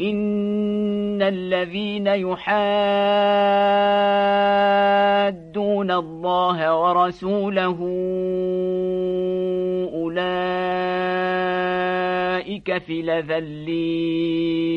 إن الذين يحادون الله ورسوله أولئك في لذلين